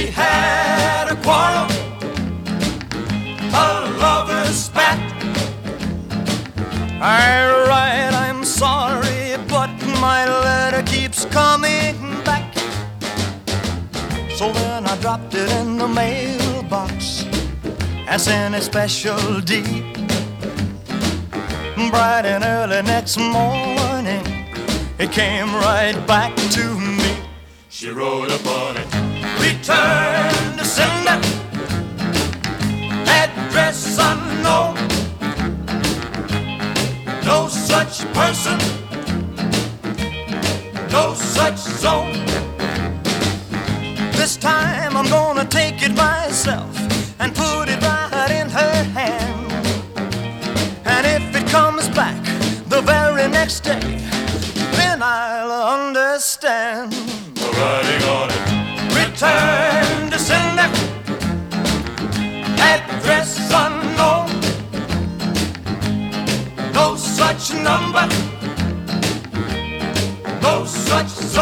We had a quarrel. A lover's spat. I write, I'm sorry, but my letter keeps coming back. So then I dropped it in the mailbox as in a special D. Bright and early next morning, it came right back to me. She wrote upon it. Return to sender, address unknown. No such person, no such zone. This time I'm gonna take it myself and put it right in her hand. And if it comes back the very next day, then I'll understand. Address unknown. No such number, no such.